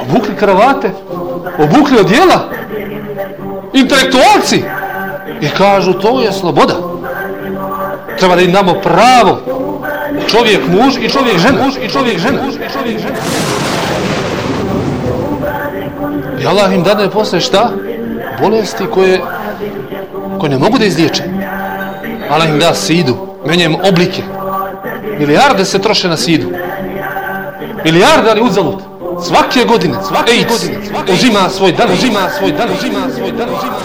Obukli kravate, obukli odjela, intelektualci? I kažu to je sloboda. Treba da im damo pravo. Čovjek muž i čovjek žena. Muž i čovjek žena. Muž i čovjek žena. I Allah im dane posle šta? Bolesti koje koje ne mogu da izliječe. Allah im da sidu. Menjem oblike. Milijarde se troše na sidu milijarde ali uzalud? Svake godine svake AIDS, godine svake uzima svoj dan uzima svoj dan uzima svoj dan uzima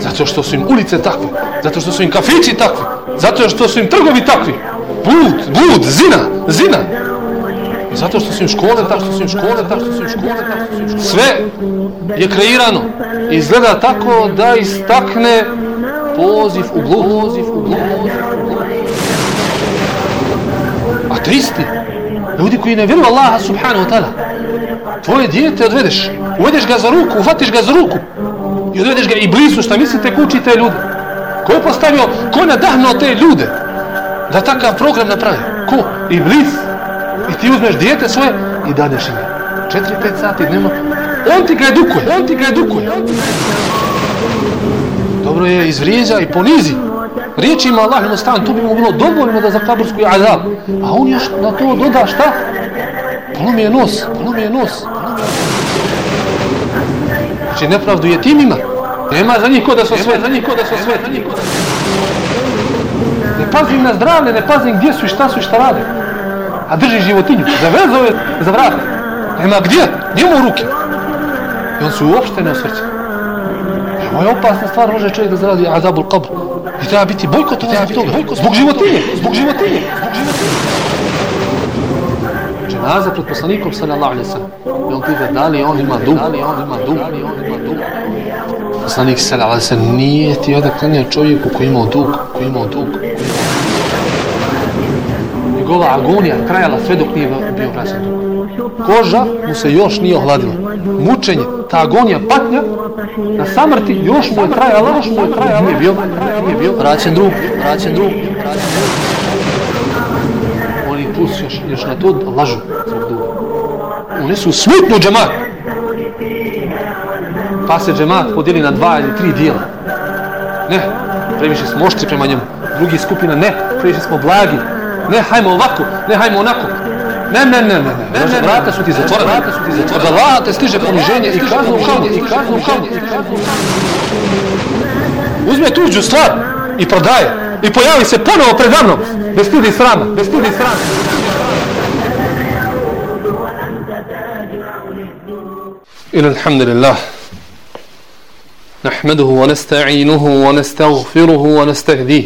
zato što su im ulice takve zato što su im kafići takvi zato što su im trgovi takvi. Blud, blud, zina, zina. Zato što su im škole tako što su im škole tako što su im škole tako što su im škole. Sve je kreirano. I izgleda tako da istakne poziv u blud poziv u blud ateisti ljudi koji ne vjeruju Allaha subhanahu wa ta'ala. Tvoje dijete odvedeš uvedeš ga za ruku, uhvatiš ga za ruku. I odvedeš ga i blisu šta mislite kući te ljude? Ko je postavio, ko je nadahnuo te ljude da takav program napravi ko? i blis i ti uzmeš dijete svoje i dadeš im 4-5 sati dnevno. On ti ga edukuje on ti ga edukuje. Dobro je izvrijeđa i ponizi riječima Allah ima stan to bi mu bilo dovoljno da za kabursku je azab. A on još na to doda šta? Polomi je nos polomi je nos znači nepravdu je timima nema za njih ko da su sve za njih ko da su sve za njih ko da su ne pazim na zdravlje ne pazim gdje su i šta su i šta rade. A drži životinju. Za vezove za vrat nema gdje. Njemu u ruke. I on se uopšte ne osvrće ovo je opasna stvar može čovjek da zaradi azabul qabr. I treba biti bojkot treba zbog toga zbog životinje zbog životinje zbog životinje. Dženaza pred poslanikom sallallahu alejhi ve sellem i on pita da li on ima dug? Da li on ima dug? Da li on ima dug? Poslanik sallallahu alejhi ve sellem nije ti da klanja čovjeku koji ima dug koji imao dug. Njegova agonija trajala sve dok nije bio vraćan dug koža mu se još nije ohladila. Mučenje, ta agonija, patnja na samrti još mu je trajala još mu je trajala. Nije bio, nije bio. Vraćan drug vraćan drug. Oni plus još, još na to lažu. Oni su smutnu džemat. Pa se džemat podijeli na dva ili tri dijela. Ne, previše smo oštri prema njemu. Drugi skupina ne, previše smo blagi. Ne, hajmo ovako, ne, hajmo onako Ne, ne, ne, ne, ne, ne, vrata su ti zatvorene, vrata su ti zatvorene. Od Allaha te stiže poniženje i kaznu kanje, i kaznu kanje, i kaznu Uzme tuđu stvar i prodaje. I pojavi se ponovo pred mnom. Bez stidi srama, bez stidi srama. إن الحمد لله نحمده ونستعينه ونستغفره ونستهديه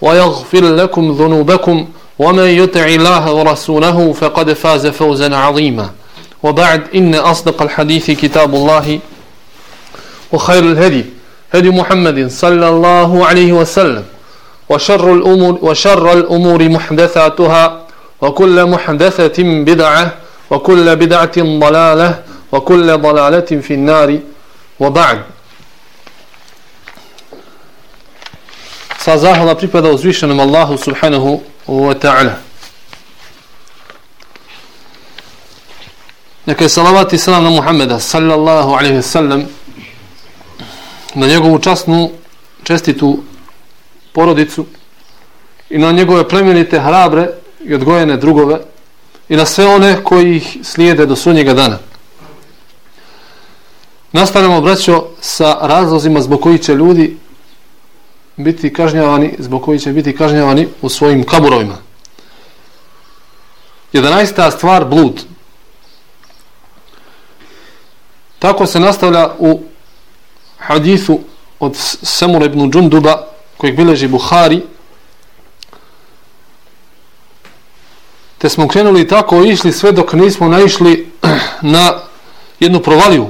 ويغفر لكم ذنوبكم ومن يطع الله ورسوله فقد فاز فوزا عظيما. وبعد إن أصدق الحديث كتاب الله وخير الهدي هدي محمد صلى الله عليه وسلم وشر الأمور, وشر الأمور محدثاتها وكل محدثة بدعة وكل بدعة ضلالة وكل ضلالة في النار. وبعد Sva zahvala pripada uzvišenom Allahu subhanahu wa ta'ala. Neka je salavat i salam na Muhammeda sallallahu alaihi sallam na njegovu časnu čestitu porodicu i na njegove plemenite hrabre i odgojene drugove i na sve one koji ih slijede do sunnjega dana. Nastavljamo, braćo, sa razlozima zbog koji će ljudi biti kažnjavani, zbog koji će biti kažnjavani u svojim kaburovima. 11. stvar, blud. Tako se nastavlja u hadithu od Samur ibn Džunduba, kojeg bileži Buhari, te smo krenuli tako išli sve dok nismo naišli na jednu provaliju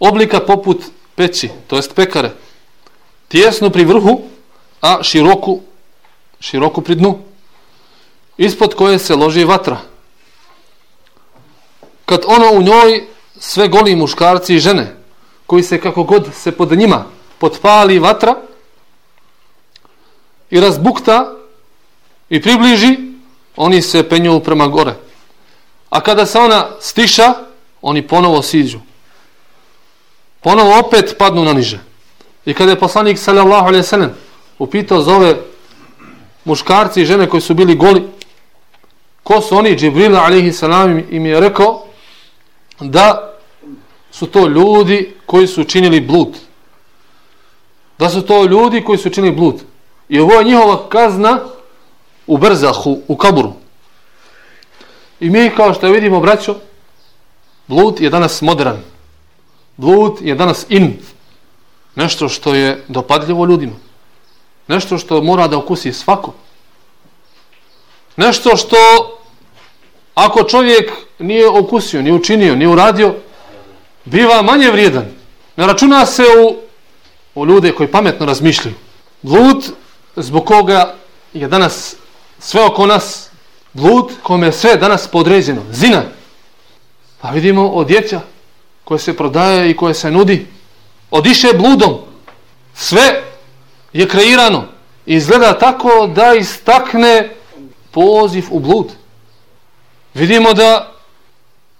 oblika poput peći, to jest pekare tijesnu pri vrhu a široku široku pri dnu ispod koje se loži vatra kad ono u njoj sve goli muškarci i žene koji se kako god se pod njima potpali vatra i razbukta i približi oni se penju prema gore. A kada se ona stiša, oni ponovo siđu. Ponovo opet padnu na niže. I kada je poslanik sallallahu alaihi sellem upitao za ove muškarci i žene koji su bili goli, ko su oni, Džibril alaihi salam im je rekao da su to ljudi koji su činili blud. Da su to ljudi koji su činili blud. I ovo je njihova kazna u brzahu, u kaburu. I mi kao što vidimo, braćo, blud je danas modern. Blud je danas in. Nešto što je dopadljivo ljudima. Nešto što mora da okusi svako. Nešto što ako čovjek nije okusio, nije učinio, nije uradio, biva manje vrijedan. Ne računa se u, u ljude koji pametno razmišljaju. Blud zbog koga je danas sve oko nas blud kome je sve danas podređeno, zina. Pa vidimo od djeća koje se prodaje i koje se nudi, odiše bludom. Sve je kreirano i izgleda tako da istakne poziv u blud. Vidimo da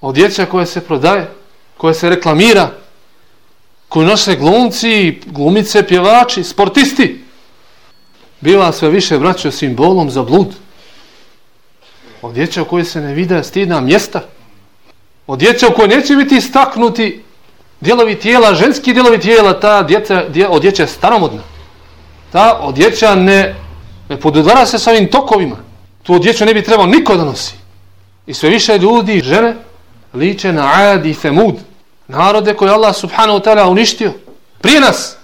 od djeća koje se prodaje, koje se reklamira, koji nose glumci, glumice, pjevači, sportisti, bila sve više vraća simbolom za blud. Od dječa u kojoj se ne vide stidna mjesta. Od dječa u kojoj neće biti istaknuti dijelovi tijela, ženski dijelovi tijela, ta djeca, dje, odjeća je staromodna. Ta odjeća ne, ne podudara se sa ovim tokovima. Tu odjeću ne bi trebao niko da nosi. I sve više ljudi, žene, liče na Ad i femud. Narode koje Allah subhanahu wa ta'ala uništio. Prije nas.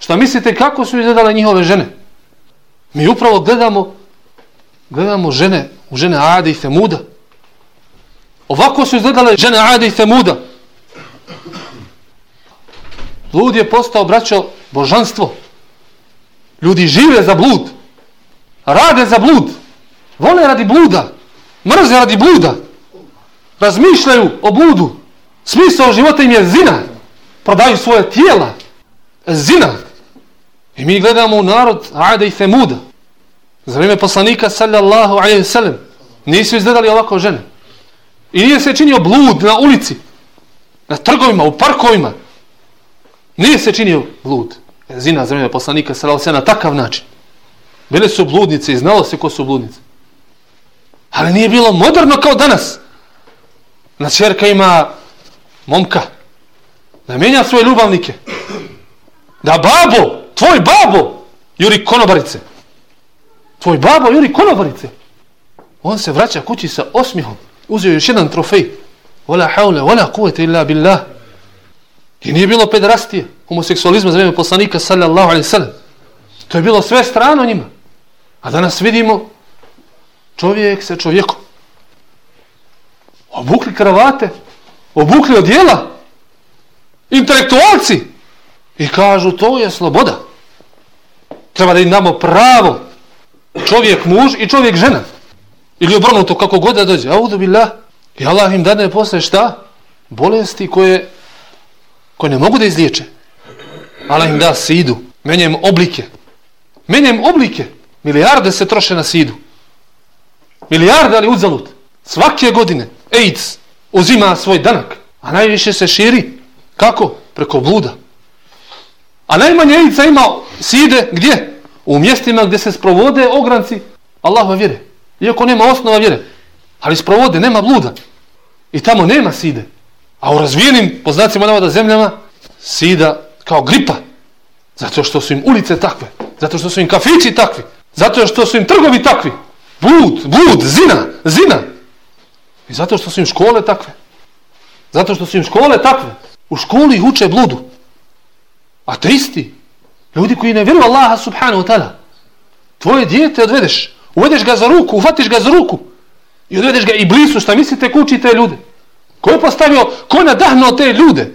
Šta mislite kako su izgledale njihove žene? Mi upravo gledamo gledamo žene, u žene Ade i Femuda. Ovako su izgledale žene Ade i Femuda. Blud je postao, braćo, božanstvo. Ljudi žive za blud. Rade za blud. Vole radi bluda. Mrze radi bluda. Razmišljaju o bludu. Smisao života im je zina. Prodaju svoje tijela. Zina. I mi gledamo u narod Ade i Femuda. Za vrijeme poslanika sallallahu alaihi sallam nisu izgledali ovako žene. I nije se činio blud na ulici, na trgovima, u parkovima. Nije se činio blud. Zina za vrijeme poslanika sallallahu se na takav način. Bile su bludnice i znalo se ko su bludnice. Ali nije bilo moderno kao danas. Na čerka ima momka. Da menja svoje ljubavnike. Da babo, tvoj babo, juri konobarice. Tvoj babo juri konobarice. On se vraća kući sa osmihom. Uzeo još jedan trofej. Wala haule, wala kuvete illa billah. I nije bilo pedrastije, homoseksualizma za vreme poslanika, sallallahu alaihi sallam. To je bilo sve strano njima. A danas vidimo čovjek sa čovjekom. Obukli kravate, obukli odjela, intelektualci. I kažu, to je sloboda. Treba da im damo pravo čovjek muž i čovjek žena. Ili obrnuto kako god da dođe. Audu billah. I Allah im dane posle šta? Bolesti koje, koje ne mogu da izliječe. Allah im da sidu. Menjem oblike. Menjem oblike. Milijarde se troše na sidu. Milijarde ali uzalud. Svake godine AIDS uzima svoj danak. A najviše se širi. Kako? Preko bluda. A najmanje AIDS ima side gdje? u mjestima gdje se sprovode ogranci Allahove vjere. Iako nema osnova vjere. Ali sprovode, nema bluda. I tamo nema side. A u razvijenim, po znacima navoda zemljama, sida kao gripa. Zato što su im ulice takve. Zato što su im kafići takvi. Zato što su im trgovi takvi. Blud, blud, zina, zina. I zato što su im škole takve. Zato što su im škole takve. U školi ih uče bludu. Ateisti. Ljudi koji ne vjeruju Allaha subhanahu wa ta'ala. Tvoje dijete odvedeš. Uvedeš ga za ruku, uhvatiš ga za ruku. I odvedeš ga i blisu. Šta mislite kući te ljude? Ko je postavio, ko je nadahnuo te ljude?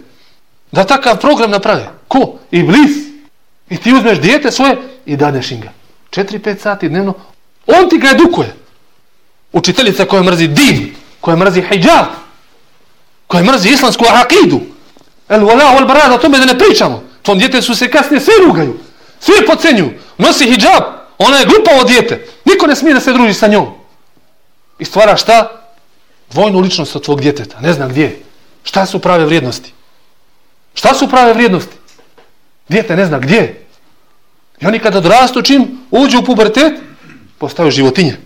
Da takav program naprave. Ko? I. I ti uzmeš dijete svoje i daneš im ga. 4-5 sati dnevno. On ti ga edukuje. Učiteljica koja mrzi din, koja mrzi hijab, koja mrzi islamsku akidu. El wala wal barad, o tome da ne pričamo. Tvom djete su se kasnije svi rugaju. Svi pocenjuju. Nosi hijab. Ona je glupavo djete. Niko ne smije da se druži sa njom. I stvara šta? Dvojnu ličnost od tvog djeteta. Ne znam gdje. Šta su prave vrijednosti? Šta su prave vrijednosti? Djete ne zna gdje. I oni kada odrastu čim uđu u pubertet, postaju životinje.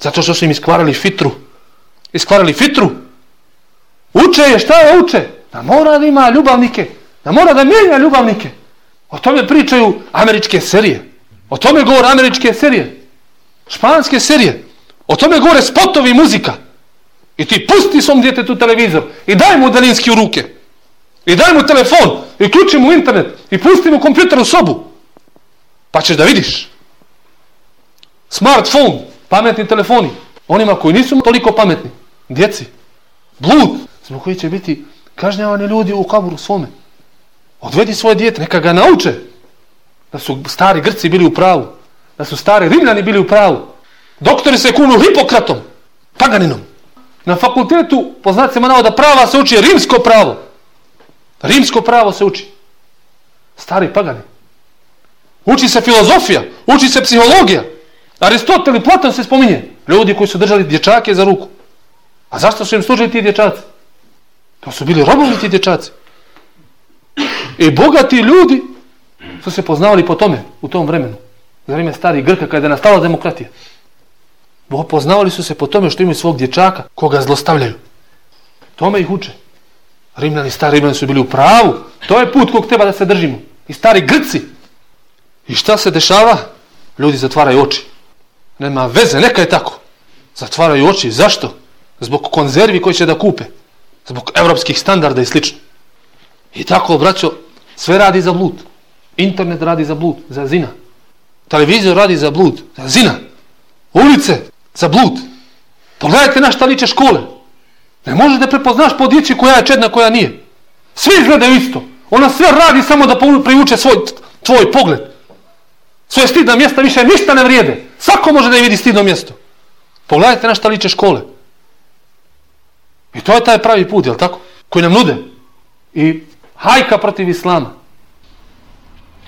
Zato što su im iskvarali fitru. Iskvarali fitru. Uče je, šta je uče? Da mora da ima ljubavnike. Da mora da mijenja ljubavnike. O tome pričaju američke serije. O tome govore američke serije. Španske serije. O tome govore spotovi muzika. I ti pusti svom djetetu televizor i daj mu dalinski u ruke. I daj mu telefon i ključi mu internet i pusti mu kompjuter u sobu. Pa ćeš da vidiš. Smartphone, pametni telefoni. Onima koji nisu toliko pametni. Djeci. Blud. Zbog koji će biti kažnjavani ljudi u kaburu svome. Odvedi svoje djete, neka ga nauče. Da su stari Grci bili u pravu. Da su stari Rimljani bili u pravu. Doktori se kunu Hipokratom. Paganinom. Na fakultetu, po znacima navoda, prava se uči rimsko pravo. Rimsko pravo se uči. Stari pagani. Uči se filozofija, uči se psihologija. Aristotel i Platon se spominje. Ljudi koji su držali dječake za ruku. A zašto su im služili ti dječaci? To su bili robovi ti dječaci. I bogati ljudi su se poznavali po tome, u tom vremenu. Za vrijeme stari Grka, kada je nastala demokratija. Poznavali su se po tome što imaju svog dječaka, koga zlostavljaju. Tome ih uče. Rimljani, stari Rimljani su bili u pravu. To je put kog treba da se držimo. I stari Grci. I šta se dešava? Ljudi zatvaraju oči. Nema veze, neka je tako. Zatvaraju oči. Zašto? Zbog konzervi koji će da kupe. Zbog evropskih standarda i slično. I tako, braćo, sve radi za blud. Internet radi za blud, za zina. Televizor radi za blud, za zina. Ulice, za blud. Pogledajte na šta liče škole. Ne možeš da prepoznaš po djeci koja je čedna, koja nije. Svi izgledaju isto. Ona sve radi samo da priuče svoj, tvoj pogled. Svoje stidna mjesta više ništa ne vrijede. Svako može da je vidi stidno mjesto. Pogledajte na šta liče škole. I to je taj pravi put, jel tako? Koji nam nude. I hajka protiv islama.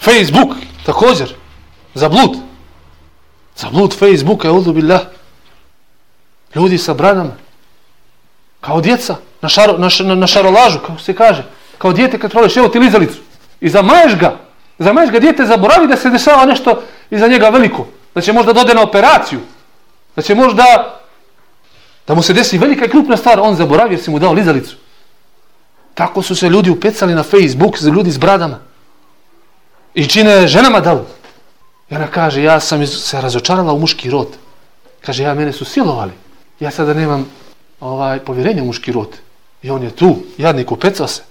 Facebook, također. Za blud. Za blud Facebooka, je billah. Ljudi sa bradama. Kao djeca. Na, šaro, na, na, na šarolažu, kao se kaže. Kao djete kad troliš, evo ti lizalicu. I zamaješ ga. Zamaješ ga, djete zaboravi da se dešava nešto iza njega veliko. Da će možda dode na operaciju. Da će možda da mu se desi velika i krupna stvar, on zaboravi jer si mu dao lizalicu. Tako su se ljudi upecali na Facebook za ljudi s bradama. I čine ženama dalu. I ona kaže, ja sam se razočarala u muški rod. Kaže, ja mene su silovali. Ja sada nemam ovaj povjerenje u muški rod. I on je tu, jadnik upecao se.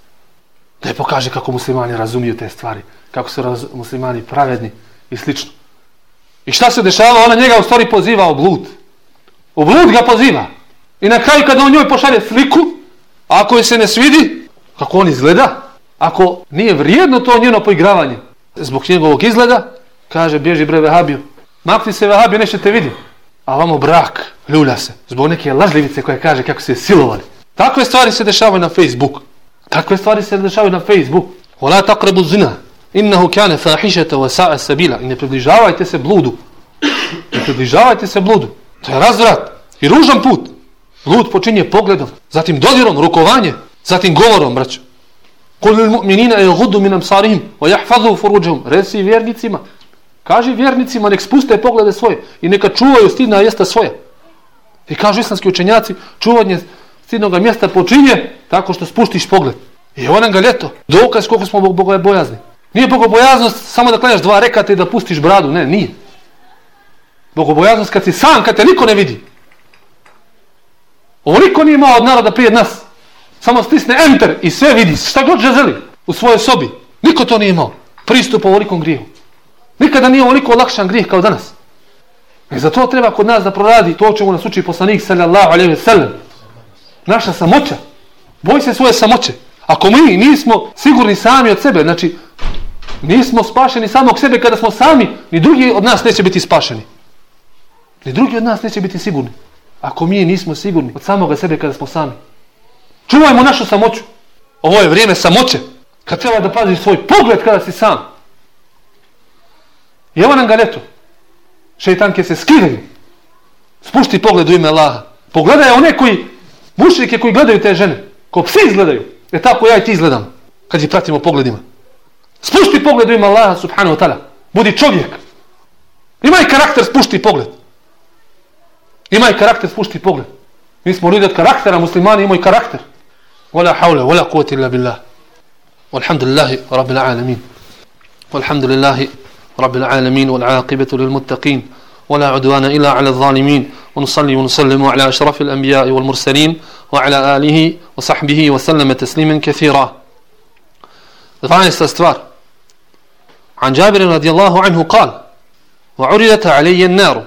Da je pokaže kako muslimani razumiju te stvari. Kako su raz, muslimani pravedni i slično. I šta se dešava? Ona njega u stvari poziva u blud. U blud ga poziva. I na kraju kada on njoj pošalje sliku, ako je se ne svidi, kako on izgleda, ako nije vrijedno to njeno poigravanje, zbog njegovog izgleda, kaže, bježi bre vehabiju. Makni se vehabiju, nećete vidi. A vamo brak, ljulja se, zbog neke lažljivice koja kaže kako se silovali. Takve stvari se dešavaju na Facebook. Takve stvari se dešavaju na Facebook. Ola takrebu zina, innahu kane fahišete wa sa'a sabila. I ne približavajte se bludu. Ne približavajte se bludu. To je razvrat i ružan put. Blud počinje pogledom, zatim dodirom, rukovanje, zatim govorom, braćo. Kul lil mu'minina yaghuddu min absarihim wa yahfazu furujahum. Reci vjernicima, kaži vjernicima nek spuste poglede svoje i neka čuvaju stidna jesta svoje. I kažu islamski učenjaci, čuvanje stidnog mjesta počinje tako što spuštiš pogled. I evo nam ga ljeto. Dokaz koliko smo bogobojazni. Nije bogobojaznost samo da klanjaš dva rekata i da pustiš bradu. Ne, nije. Bogobojaznost kad si sam, kad te niko ne vidi. Ovo niko nije imao od naroda prije nas. Samo stisne enter i sve vidi. Šta god želi u svojoj sobi. Niko to nije imao. Pristup ovolikom grijehu. Nikada nije ovoliko lakšan grijeh kao danas. I za to treba kod nas da proradi to čemu nas uči poslanik sallallahu alejhi wa sallam. Naša samoća. Boj se svoje samoće. Ako mi nismo sigurni sami od sebe, znači nismo spašeni samog sebe kada smo sami, ni drugi od nas neće biti spašeni. Ni drugi od nas neće biti sigurni. Ako mi nismo sigurni od samoga sebe kada smo sami. Čuvajmo našu samoću. Ovo je vrijeme samoće. Kad treba da paziš svoj pogled kada si sam. I evo nam ga leto. Šeitanke se skidaju. Spušti pogled u ime Allaha. Pogledaj one koji, mušrike koji gledaju te žene. Ko psi izgledaju. E tako ja i ti izgledam. Kad ih pratimo pogledima. Spušti pogled u ime Allaha subhanahu wa ta'ala. Budi čovjek. Imaj karakter, spušti pogled. Imaj karakter, spušti pogled. Mi smo ljudi od karaktera, muslimani imaju karakter. Wala hawla, wala kuvati illa billah. Walhamdulillahi rabbil alamin. Walhamdulillahi رب العالمين والعاقبة للمتقين ولا عدوان إلا على الظالمين ونصلي ونسلم على أشرف الأنبياء والمرسلين وعلى آله وصحبه وسلم تسليما كثيرا. ثاني استستوار عن جابر رضي الله عنه قال وعرضت علي النار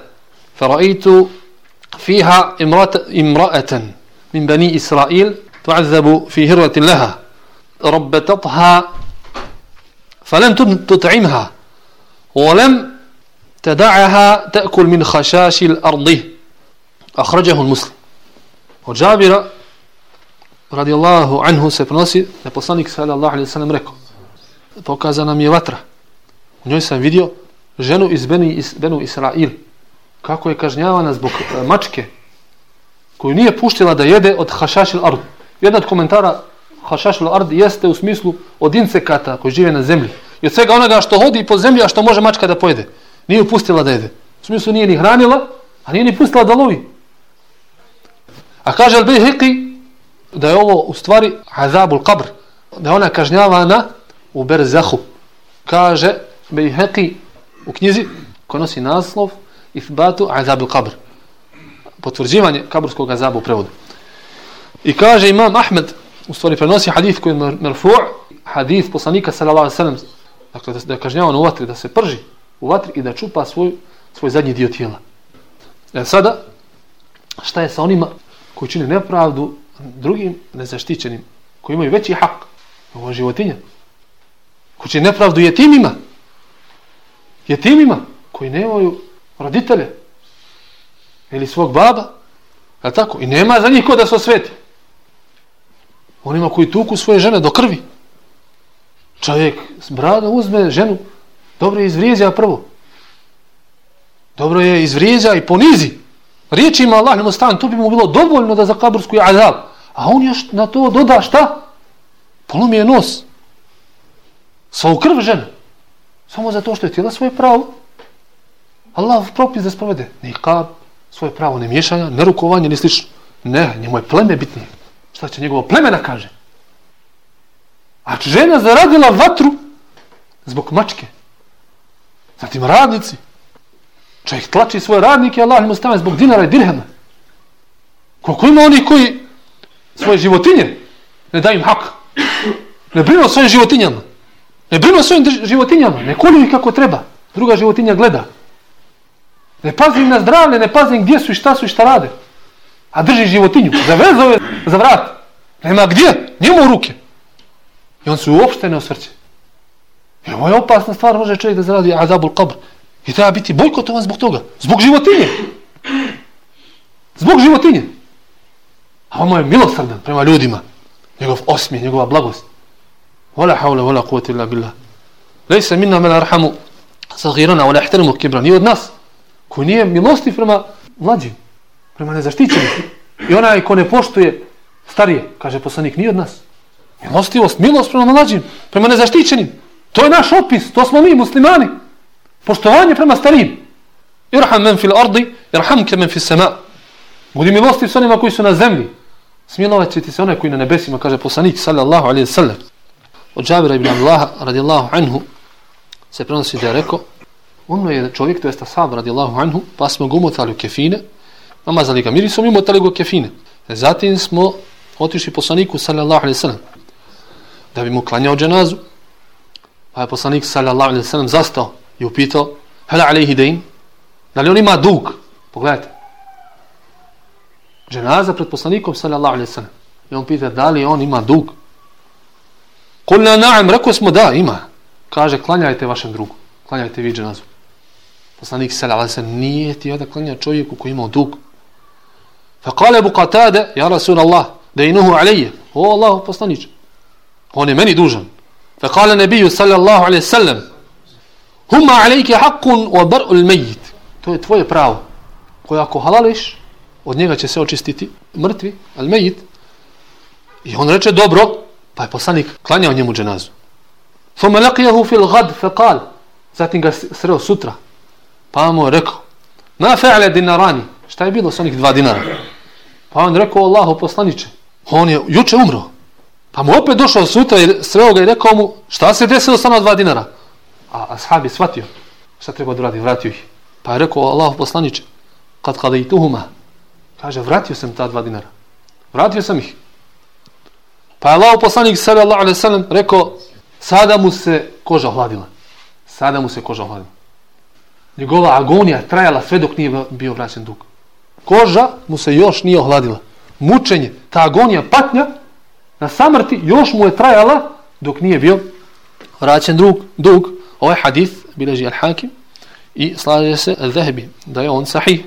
فرأيت فيها امرأة, امرأة من بني إسرائيل تعذب في هرة لها ربتتها فلم تطعمها ولم تدعها تأكل من خشاش الأرض أخرجه المسلم وجابر رضي الله عنه se prenosi da poslanik sallallahu alejhi ve sellem rekao pokaza nam je vatra u njoj sam vidio ženu iz Beni iz Benu Israil kako je kažnjavana zbog e, mačke koju nije puštila da jede od hašašil ard jedan od komentara hašašil ard jeste u smislu od insekata koji žive na zemlji i od svega onoga što hodi po zemlji, a što može mačka da pojede. Nije upustila da jede. U smislu nije ni hranila, a nije ni pustila da lovi. A kaže Al-Bihiki da je ovo u stvari azabul qabr, da je ona kažnjavana u Berzahu. Kaže Bihiki u knjizi koja nosi naslov Ifbatu azabul qabr. Potvrđivanje kaburskog azaba u prevodu. I kaže imam Ahmed, u stvari prenosi hadith koji je merfu' hadith poslanika sallallahu alaihi sallam dakle da, da je kažnjavan u vatri, da se prži u vatri i da čupa svoj, svoj zadnji dio tijela. E sada, šta je sa onima koji čine nepravdu drugim nezaštićenim, koji imaju veći hak, ovo životinja, koji čine nepravdu jetimima, jetimima, koji nemaju roditelje, ili svog baba, je tako? I nema za njih ko da se osveti. Onima koji tuku svoje žene do krvi, Čovjek s bradom uzme ženu, dobro je izvrijeđa prvo. Dobro je izvrijeđa i ponizi. Riječi ima Allah, nemo stan, to bi mu bilo dovoljno da za kabursku je azab. A on još na to doda šta? Polom je nos. Svoju krv žena. Samo zato što je tijela svoje pravo. Allah propis da sprovede. Nikab, svoje pravo ne miješanja, ne rukovanje, ni slično. Ne, njemu je pleme bitnije. Šta će njegovo pleme da kaže? A žena zaradila vatru zbog mačke. Zatim radnici. Čovjek tlači svoje radnike, Allah mu stane zbog dinara i dirhema. Koliko ima oni koji svoje životinje ne daju im hak. Ne brinu o svojim životinjama. Ne brinu o svojim životinjama. Ne koliju ih kako treba. Druga životinja gleda. Ne pazi na zdravlje, ne pazi gdje su i šta su i šta rade. A drži životinju. Zavezao je za vrat. Nema gdje. Njemu u ruke. I on se uopšte ne osvrće. I ovo je opasna stvar, može čovjek da zaradi azabul qabr. I treba biti bojkotovan zbog toga. Zbog životinje. Zbog životinje. A ono je milosrdan prema ljudima. Njegov osmije, njegova blagost. Wala hawla wala quwwata illa billah. Laysa minna man arhamu sahirana, wala ihtarimu kibran. Nije od nas koji nije milostiv prema mlađim, prema nezaštićenim. I onaj ko ne poštuje starije, kaže poslanik, ni od nas. Milostivost, milost prema mlađim, prema nezaštićenim. To je naš opis, to smo mi muslimani. Poštovanje prema starim. Irham men fil ardi, irham ke men fil sema. Budi milosti s onima koji su na zemlji. Smilovat će ti se onaj koji na nebesima, kaže poslanik sallallahu alaihi sallam. Od Džabira ibn Allaha radijallahu anhu se prenosi da je rekao Umno je čovjek, to je sahab radijallahu anhu, pa smo ga umotali u kefine, namazali ga mirisom i umotali ga u kefine. Zatim smo otišli poslaniku sallallahu alaihi sallam da bi mu klanjao dženazu. Pa je poslanik sallallahu alaihi sallam zastao i upitao Hala alaihi dejn, da li on ima dug? Pogledajte. Dženaza pred poslanikom sallallahu alaihi sallam. I on pita da li on ima dug? Kulna na'am, rekao smo da, ima. Kaže, klanjajte vašem drugu. Klanjajte vi dženazu. Poslanik sallallahu alaihi sallam nije ti da klanja čovjeku koji imao dug. Fa kale bu qatade, ja rasul Allah, da inuhu alaije. O Allah, poslaniče. On je meni dužan. Fa kale nebiju sallallahu alaihi sallam, huma alaike haqqun wa bar'ul mejit. To je tvoje pravo. Koje ako halališ, od njega će se očistiti mrtvi, al mejit. I on reče dobro, pa je poslanik klanjao njemu dženazu. Thumma laqiyahu fil ghad fa qal. Zatim ga sreo sutra. Pa mu je rekao: "Ma fa'ala dinarani?" Šta je bilo sa onih dva dinara? Pa on rekao Allahu poslaniče, On je juče umro. Pa mu opet došao sutra i sreo ga i rekao mu: "Šta se desilo sa ona dva dinara?" A ashab je shvatio šta treba da radi, vratio ih. Pa je rekao Allahu poslaniče, "Kad qadaituhuma" Kaže, vratio sam ta dva dinara. Vratio sam ih. Pa je Allah poslanik sallallahu alaihi sallam rekao, sada mu se koža ohladila. Sada mu se koža ohladila. Njegova agonija trajala sve dok nije bio vraćen dug. Koža mu se još nije ohladila. Mučenje, ta agonija, patnja na samrti još mu je trajala dok nije bio vraćen dug. dug. Ovaj hadith bileži al-hakim i slaže se al-zahebi da je on sahih.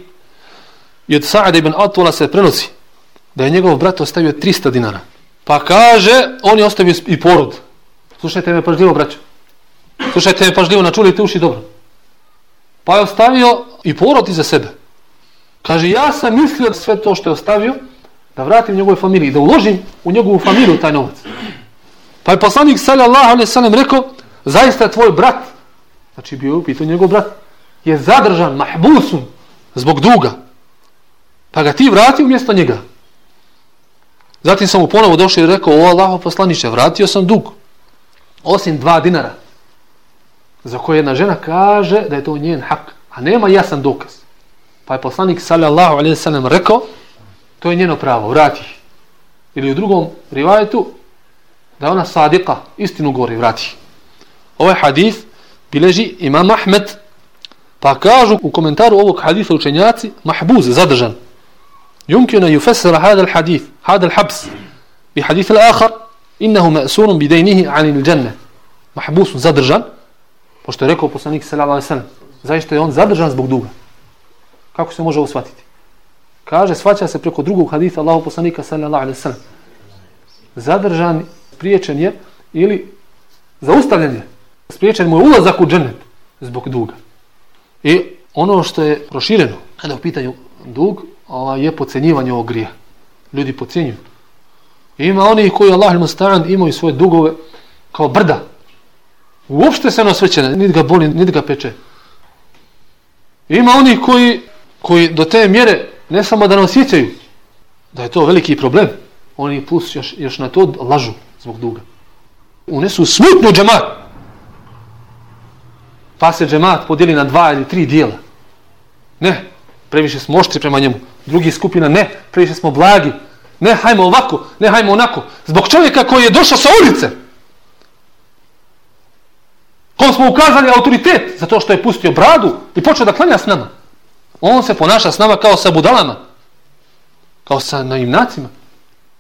I od Sa'ada ibn Atula se prenosi da je njegov brat ostavio 300 dinara. Pa kaže, on je ostavio i porod. Slušajte me pažljivo, braćo. Slušajte me pažljivo, načulite uši dobro. Pa je ostavio i porod iza sebe. Kaže, ja sam mislio sve to što je ostavio, da vratim njegovoj familiji, da uložim u njegovu familiju taj novac. Pa je poslanik sallallahu alaihi sallam rekao, zaista tvoj brat, znači bio je pitanju njegov brat, je zadržan, mahbusun, zbog duga. Pa ga ti vrati umjesto njega. Zatim sam mu ponovo došao i rekao, o Allaho poslanice, vratio sam dug. Osim dva dinara. Za koje jedna žena kaže da je to njen hak. A nema jasan dokaz. Pa je poslanik sallallahu alaihi sallam rekao, To je njeno pravo, vrati. Ili u drugom rivajetu, da ona sadika, istinu govori, vrati. Ovaj hadis bileži imam Ahmed, pa kažu u komentaru ovog hadisa učenjaci, mahbuz, zadržan. Jumkina jufesera hadal hadith, hadal habs, bi hadith l'akhar, innehu ma'surun bidejnihi anil dženne. Mahbuz, zadržan, pošto je rekao poslanik s.a.v. Zaista je on zadržan zbog duga. Kako se može ovo shvatiti? Kaže svaća se preko drugog hadisa Allahu poslanika sallallahu alaihi sallam. zadržan spriječen je ili zaustavljen je spriječen mu je ulazak u džennet zbog duga i ono što je prošireno kada u pitanju dug ova, je pocenjivanje ovog grija. Ljudi pocenjuju. Ima oni koji Allah il imaju svoje dugove kao brda. Uopšte se ono svećene, niti ga boli, niti ga peče. Ima oni koji, koji do te mjere ne samo da ne osjećaju da je to veliki problem. Oni plus još, još na to lažu zbog duga. Unesu smutnu džemat. Pa se džemat podijeli na dva ili tri dijela. Ne, previše smo oštri prema njemu. Drugi skupina, ne, previše smo blagi. Ne, hajmo ovako, ne, hajmo onako. Zbog čovjeka koji je došao sa ulice. Kom smo ukazali autoritet, zato što je pustio bradu i počeo da klanja s nama. On se ponaša s nama kao sa budalama. Kao sa naivnacima.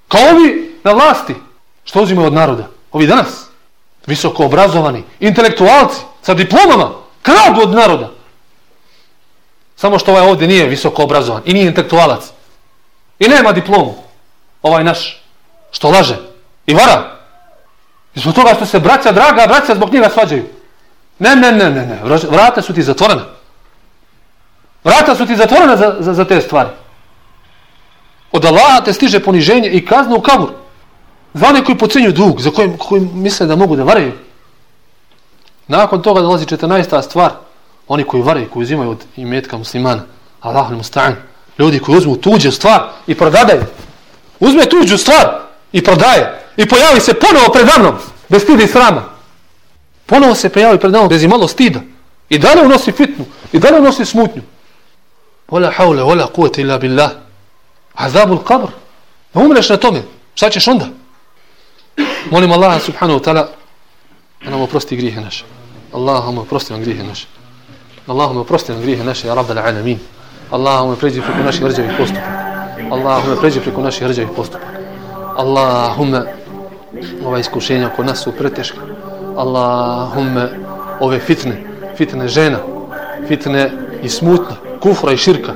Kao ovi na vlasti. Što uzimaju od naroda? Ovi danas. Visoko obrazovani, intelektualci, sa diplomama, kradu od naroda. Samo što ovaj ovdje nije visoko obrazovan i nije intelektualac. I nema diplomu. Ovaj naš što laže i vara. I zbog toga što se braća, draga braća, zbog njega svađaju. Ne, ne, ne, ne, ne. Vrata su ti zatvorena. Vrata su ti zatvorena za, za, za te stvari. Od Allaha te stiže poniženje i kazna u kabur. Za one koji pocenju dug, za koji, koji misle da mogu da varaju. Nakon toga dolazi 14. stvar. Oni koji varaju, koji uzimaju od imetka muslimana, Allah il musta'an, Ljudi koji uzmu tuđe stvar i prodadaju. Uzme tuđu stvar i prodaje. I pojavi se ponovo pred mnom. Bez stida i srama. Ponovo se pojavi pred mnom bez imalo stida. I dalje unosi fitnu. I dalje unosi smutnju. Ola haule, ola kuvete ila billah. Azabul qabr. Ne umreš na tome. Šta ćeš onda? Molim Allaha subhanahu wa ta'ala da nam oprosti grijehe naše. Allahumma oprosti nam grijehe naše. Allahumma oprosti nam grijehe naše, ja rabbal alamin. Allahumma pređi preko naših rđavih postupaka. Allahumma pređi preko naših rđavih postupaka. Allahumma ova iskušenja kod nas su preteška. Allahumma ove fitne, fitne žena, fitne i smutna, kufra i širka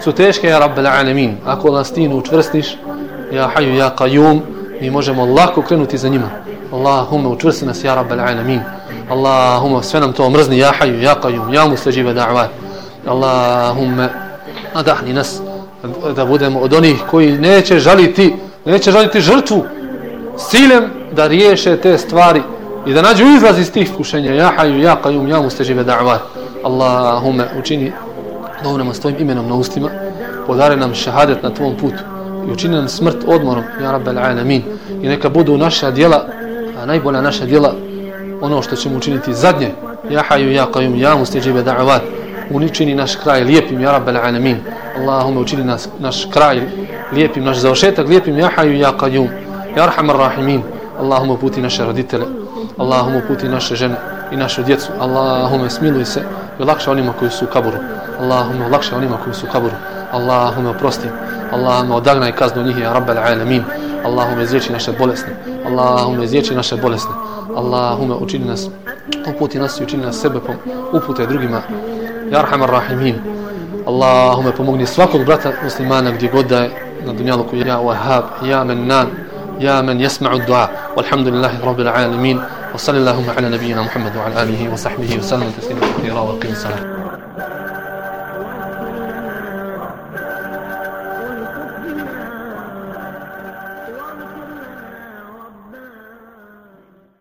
su teške, ja Rabbel alamin. Ako nas ti učvrstiš, ja haju, ja kajum, mi možemo lako krenuti za njima. Allahumma učvrsti nas, ja Rabbel alamin. Allahumma sve nam to mrzni, ja haju, ja kajum, ja mustađive da'vat. Allahumma nadahni nas da budemo od onih koji neće žaliti, neće žaliti žrtvu s ciljem da riješe te stvari i da nađu izlaz iz tih kušenja. Ja haju, ja kajum, ja mustađive da'vat. Allahumma učini dovoljamo s tvojim imenom na ustima, podare nam šahadet na tvom putu i učini nam smrt odmorom, ja rabbel alamin. I neka budu naša djela, a najbolja naša djela, ono što ćemo učiniti zadnje, ja haju, ja kajum, ja musteđive da'avat, uničini naš kraj lijepim, ja rabbel alamin. Allahume učini nas, naš kraj lijepim, naš završetak lijepim, ja haju, ja kajum, ja rahamar rahimin. Allahume puti naše roditele, Allahume puti naše žene i našu djecu. Allahume smiluj se i lakše onima koji su u kaburu. Allahume lakše onima koji su u kaburu. Allahume oprosti. Allahume odagnaj kaznu njih, ja rabbal alamin. Allahume izliječi naše bolesne. Allahume izliječi naše bolesne. Allahume učini nas, uputi nas i učini nas sebe upute drugima. Ja arhamar rahimin. Allahume pomogni svakog brata muslimana gdje god da je na dunjaluku. Ja wahab, ja mennan, ja men jesma'u dua. Walhamdulillahi rabbil alamin. وصلى اللهم على نبينا محمد وعلى آله وصحبه وسلم تسليما كثيرا وقيم السلام